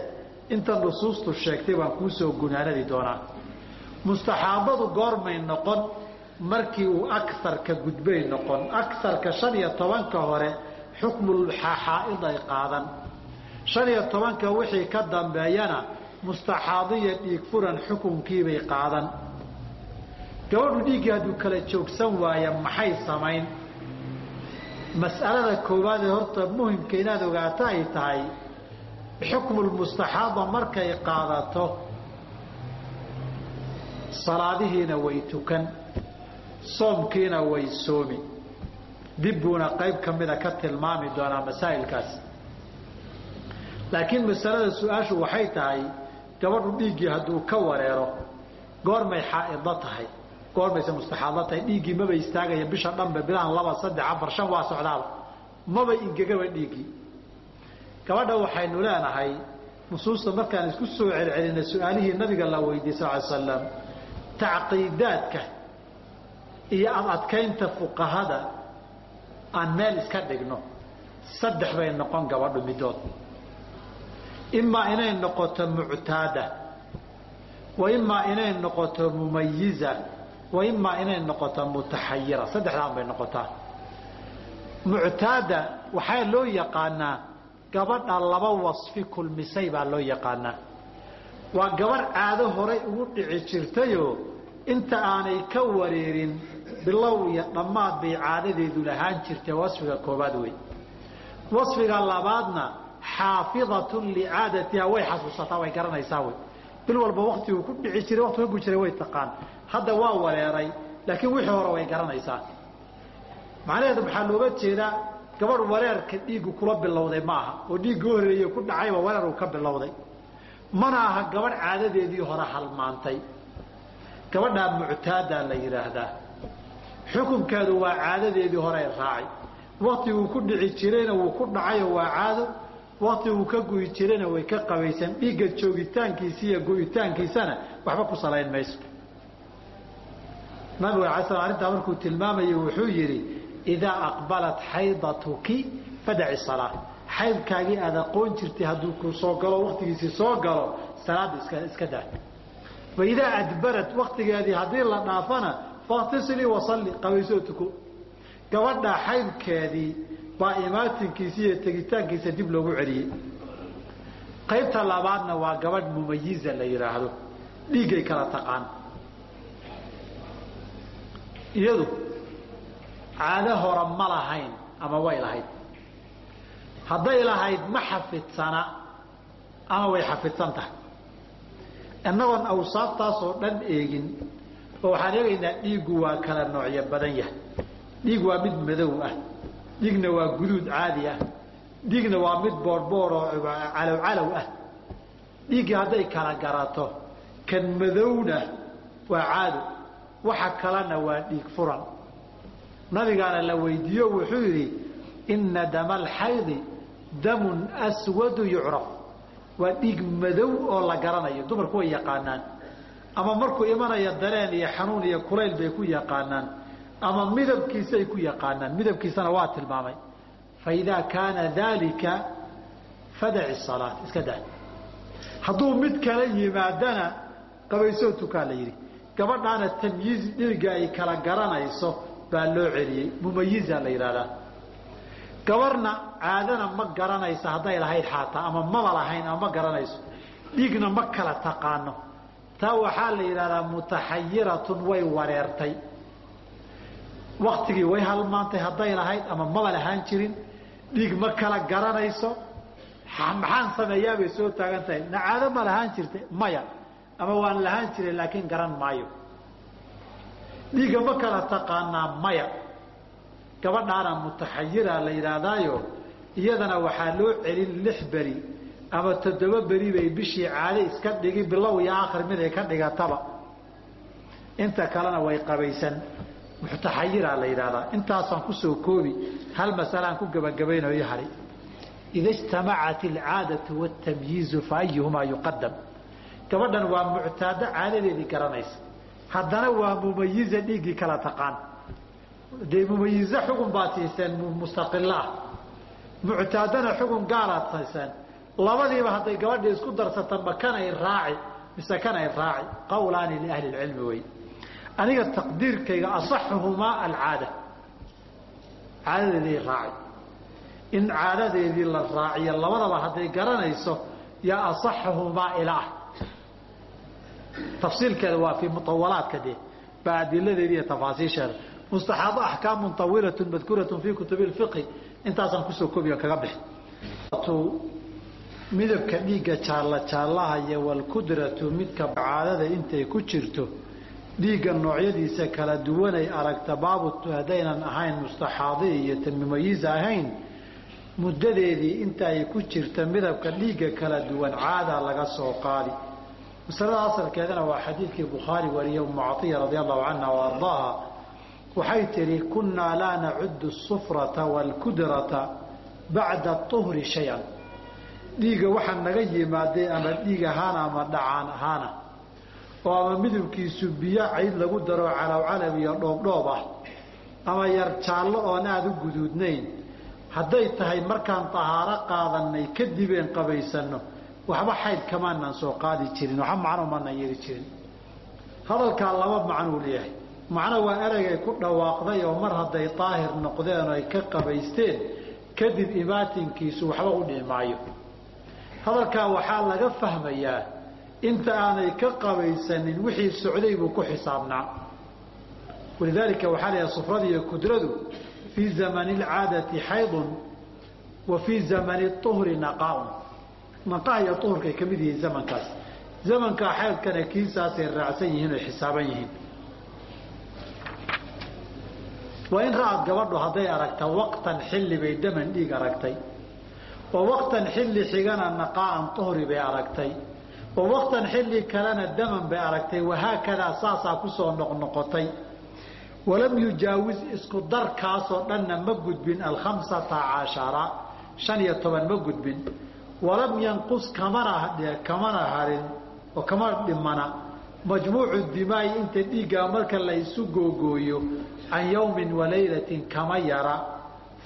inta nusuustu sheegtay baan kuu soo gunaanadi doonaa. Mustaxaabadu goormay noqon markii uu akarka gudbay noqon. Akarka shan iyo tobanka hore xukmulxaaid ay qaadan. Shan iyo tobanka wixii ka dambeeyana mustaxaadiya dhiig furan xukunkiibay qaadan gabadhu dhiiggii hadduu kala joogsan waaya maxay samayn? Mas'alada koowaad ee horta muhimka inaad ogaato ay tahay xukmulmustaxaada markay qaadato salaadihiina way tukan soomkiina way soomi. Dib buuna qayb ka mida ka tilmaami doonaa masaa'ilkaas. Laakiin masalada su'aashu waxay tahay gabadhu dhiiggii hadduu ka wareero goormay xaa'ido tahay goormayse mustaxaado tahay dhiiggii maba istaagaya bisha dhanbe bilahan laba saddex afar shan waa socdaaba maba ingegaba dhiiggii gabadha waxaynu leenahay nusuusta markaan isku soo celcelinay su'aalihii nabiga la weydiiyey sal slam tacqiidaadka iyo ad adkaynta fuqahada aan meel iska dhigno saddex bay noqon gabadhu midood. Imaa inay noqoto muctaada wa imaa inay noqoto mumayiza wa imaa inay noqoto mutaxayira saddexdaan bay noqotaa muctaada waxaa loo yaqaanaa gabadha laba wasfi kulmisay baa loo yaqaanaa. Waa gabarh caado horay ugu dhici jirtayoo inta aanay ka wareerin bilow iyo dhammaad bay caadadeedu lahaan jirtay wasfiga koobaad wey wasfiga labaadna xaafidatun licaadatiha way xasuusataa way garanaysaa wey bil walba waktiguu ku dhici jiray wakti ka gu jiray way taqaan hadda waa wareeray laakiin wixii hore way garanaysaa. Macnaheedu maxaa looga jeedaa? Gabadh wareerka dhiiggu kula bilowday ma aha oo dhiigga horeeye ku dhacayba wareer uu ka bilowday. Mana aha gabadh caadadeedii hore halmaantay. Gabadhaa muctaadaa la yidhaahdaa xukunkeedu waa caadadeedii hore raacay. Waktiguu ku dhici jirayna wuu ku dhacayo waa caado. Waktiguu ka guyi jirayna way ka qabaysan. Dhiigga joogitaankiisa iyo go'itaankiisana waxba ku salayn mayso nabigu ala sl arrintaa markuu tilmaamayay wuxuu yidhi idaa aqbalat xaydatuki fadaci salaa xaydkaagii aad aqoon jirtay hadduu ku soo galo waktigiisii soo galo salaada iska iska daa waidaa adbarat waktigeedii haddii la dhaafana faktasilii wasalli qabaysoo tuko gabadha xaydkeedii baa imaatinkiisa iyo tegitaankiisa dib loogu celiyey. Qaybta labaadna waa gabadh mumayiza la yidhaahdo dhiiggay kala taqaan iyadu caado hore ma lahayn ama way lahayd. Hadday lahayd ma xafidsana ama way xafidsan tahay. Innagoon awsaaftaasoo dhan eegin oo waxaan eegaynaa dhiiggu waa kala noocyo badan yahay. Dhiig waa mid madow ah dhiigna waa guduud caadi ah dhiigna waa mid boodhbood oo calow calow ah. Dhiiggii hadday kala garato kan madowna waa caado waxa kalena waa dhiig furan nabigaana la weydiiyo wuxuu yidhi inna dama alxaydi damun aswadu yucraf. Waa dhiig madow oo la garanayo dumarku way yaqaanaan. Ama markuu imanayo dareen iyo xanuun iyo kulayl bay ku yaqaanaan ama midabkiisay ku yaqaanaan. Midabkiisana waa tilmaamay. Faidaa kaana dalika fadaci salaat iska daa hadduu mid kala yimaadana qabaysoo tukaa la yidhi gabadhaana tamyiiz dhiriga ay kala garanayso baa loo celiyey mumayiza la yidhahdaa gabarna caadana ma garanaysa hadday lahayd xaataa ama maba lahayn ama ma garanayso. Dhiigna ma kala taqaano. Taa waxaa la yidhahdaa mutaxayiratun way wareertay. Waktigii way halmaantay hadday lahayd ama maba lahaan jirin. Dhiig ma kala garanayso. Maxaan sameeyaabay soo taagan tahay. Na caado ma lahaan jirta maya ama waan lahaan jiray laakiin garan maayo. Dhiigga ma kala taqaanaa maya. Gabadhaana mutaxayira la yidhaahdaayo iyadana waxaa loo celin lix beri ama toddoba beri bay bishii caade iska dhigi bilow iyo aakhir mid ay ka dhigataba. Inta kalena way qabaysan. Mutaxayiraa la yidhahdaa intaasaan ku soo koobi hal masalaan ku gebagabaynayo hari. Ida ijtamacat alcaadatu wاtamyiizu fa ayuhumaa yuqadam gabadhan waa muctaado caadadeedii garanaysa. Haddana waa mumayiza dhiiggii kala taqaan. Dee mumayize xugun baad siiseen mustaqilo ah. Muctaadana xugun gaaraad siiseen labadiiba hadday gabadhii isku darsata ma kanay raaci mise kanay raaci. Qawlaani liahli lcilmi wey. Aniga taqdiirkayga asaxuhumaa alcaada. Caadadeedii raaci. In caadadeedii la raaciyo labadaba hadday garanayso yaa asaxuhumaa ilaah tafsiilkeeda waa fii muawalaadka de baa adiladeeda iyo tafaasiisheeda mustaxaado axkaamun tawiilatun madkuuratun fii kutubi lfiqhi intaasaan ku soo koobiyan kaga bixi midabka dhiigga jaalla jaallaha iyo walkudratu midka caadada intay ku jirto dhiigga noocyadiisa kala duwanay aragta baabutu haddaynan ahayn mustaxaadi iyo tanmumayiza ahayn muddadeedii inta ku jirta midabka dhiigga kala duwan caada laga soo qaadi masalada asalkeedana waa xadiidkii bukhaari wariye umu caiya radi allahu canha wa ardaaha. Waxay tidhi kunnaa laa nacudu asufrata waalkudrata bacda tuhri shay-an. Dhiigga waxaa naga yimaadee ama dhiig ahaana ama dhacaan ahaana. Oo ama midabkiisu biyo cayd lagu daro calawcalab iyo dhoobdhoob ah ama yar jaallo oon aada u guduudnayn. Hadday tahay markaan tahaaro qaadanay kadibeen qabaysanno waxba xayd kamaanan soo qaadi jirin waxba macno maanan yeeli jirin. Hadalkaa laba macnuu leeyahay. Macno waa ereygay ku dhawaaqday oo mar hadday daahir noqdeen oo ay ka qabaysteen kadib imaatinkiisu waxba u maayo. Hadalkaa waxaa laga fahmayaa inta aanay ka qabaysanin wixii socday buu ku xisaabnaa. Walidaalika waxaa layahay sufrada iyo kudradu fii zamani alcaadati xaydun wa fii zamani uhri naqaaun naqaha iyo uhurkay ka mid yihiin zamankaas. Zamankaa xaydkana kiisaasay raacsan yihiin oy xisaaban yihiin. Waa in ra'ad gabadhu hadday aragta waqtan xilli bay daman dhiig aragtay. Oo waqtan xilli xigana naqaa'an uhri bay aragtay. Oo waqtan xilli kalena daman bay aragtay. Wahaakadaa saasaa ku soo noqnoqotay. Walam yujaawis isku darkaasoo dhanna ma gudbin alkhamsata cashara shan iyo toban ma gudbin walam yanqus kamana harin oo kama dhimana. Majmuucu dimaa'i inta dhiiggaa marka la googooyo can yowmin walaylatin kama yara.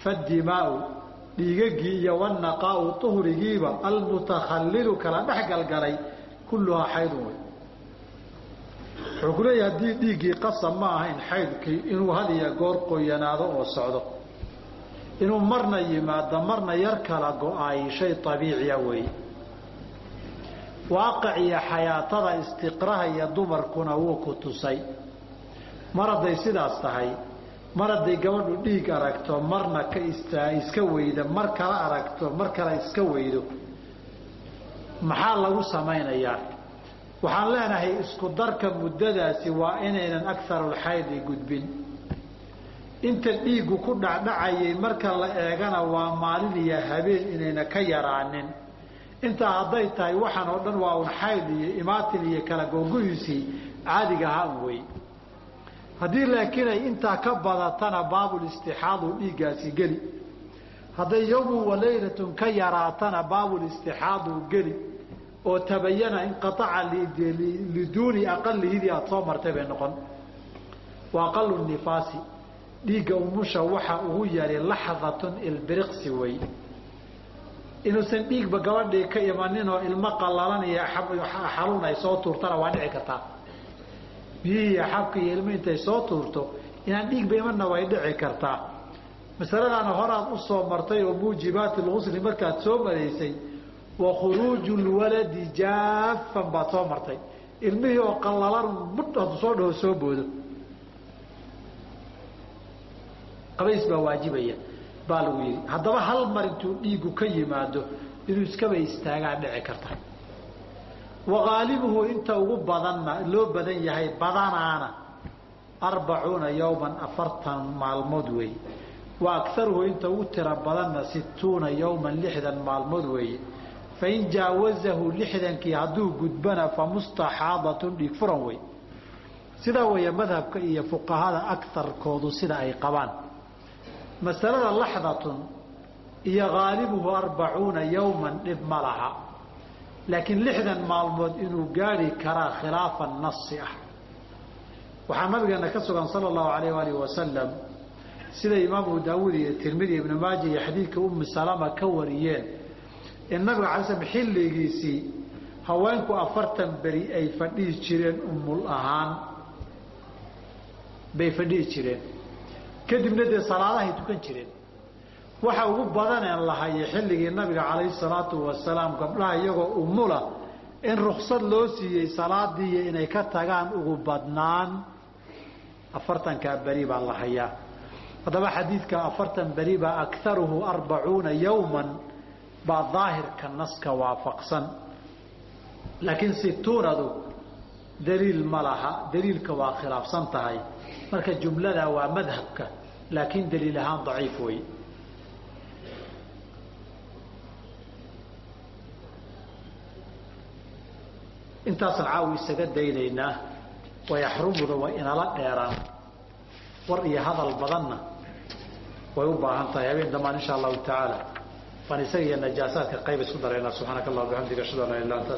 Fadimaau dhiigagii iyo wanaqaau uhrigiiba almutakhallilu kala dhex galgalay kulluhaa xaydun wey wuxuu ku leeyahay haddii dhiiggii qasab ma ahayn xaydkii inuu had iyo goor qoyanaado oo socdo inuu marna yimaado marna yar kala go'ay shay abiiciya weeye waaqac iyo xayaatada istiqraha iyo dumarkuna wuu ku tusay. Mar hadday sidaas tahay mar hadday gabadhu dhiig aragto marna ka iska weyda mar kala aragto mar kale iska weydo maxaa lagu samaynayaa? Waxaan leenahay isku darka muddadaasi waa inaynan akarulxaydi gudbin inta dhiiggu ku dhacdhacayay marka la eegana waa maalin iyo habeen inayna ka yaraanin. Intaa hadday tahay waxaan oo dhan waa un xayd iyo imaatin iyo kala googoysii caadiga ahaan wey. Haddii laakiin ay intaa ka badatana baabulistixaadu dhiiggaasi geli. Hadday yowmun walaylatun ka yaraatana baabulistixaadu geli. Oo tabayana inqaaca liduuni aqalihidii aada soo martay bay noqon. Wa aqalu nifaasi dhiigga umusha waxa ugu yari laxdatun ilbiriqsi wey. Inuusan dhiigba gabadhii ka imanin oo ilmo qallalan iyo xaluun ay soo tuurtana waa dhici kartaa biyihii xabka iyo ilmo intay soo tuurto inaan dhiigba imanna way dhici kartaa masaladaana horaad u soo martay oo muujibaati lgusli markaad soo maraysay wa khuruuju lwaladi jaafan baad soo martay. Ilmihii oo qallalan budh hadduu soo dhaho soo boodo qabays baa waajibaya. Baa lagu yidhi haddaba hal mar intuu dhiigu ka yimaado inuu iskaba istaagaa dhici karta. Waqaalibuhu inta ugu badanna loo badan yahay badanaana arbacuuna yowman afartan maalmood weeye. Wa akaruhu inta ugu tiro badanna situuna yowman lixdan maalmood weeye. Fain jaawazahu lixdankii hadduu gudbana fa mustaxaadatun dhiig furan wey sidaa weeye madhabka iyo fuqahada akarkoodu sida ay qabaan masalada laxdatun iyo haalibuhu arbacuuna yowman dhib ma laha laakiin lixdan maalmood inuu gaadhi karaa khilaafa nasi ah. Waxaa nabigeena ka sugan sala allahu alayh alih wasalam sida imaamu daawuud iyo tirmidi ibnu maaja iyo xadiidka ummi salama ka wariyeen in nabiga alay slam xilligiisii haweenku afartan beri ay fadhihi jireen umul ahaan. Bay fadhihi jireen kadibna dee salaadahay tukan jireen. Waxa ugu badaneen lahaye xilligii nabiga calayhi salaatu wasalaam gabdhaha iyagoo umula in ruksad loo siiyey salaadiiyo inay ka tagaan ugu badnaan. Afartankaa beri baa la hayaa. Haddaba xadiidka afartan beri baa akaruhu arbacuuna yowman baa daahirka naska waafaqsan. Laakiin situunadu daliil ma laha daliilka waa khilaafsan tahay. Marka jumlada waa madhabka laakiin daliil ahaan daciif wey intaasaan caawi isaga daynaynaa wayaxrumuda way inala dheeraan. War iyo hadal badanna way u baahan tahay. Habeen dambaan insha allahu tacaala waan isaga iyo najaasaadka qayb isku daraynaa subxaanaka allah bixamdiga ashhadu an laa illa anta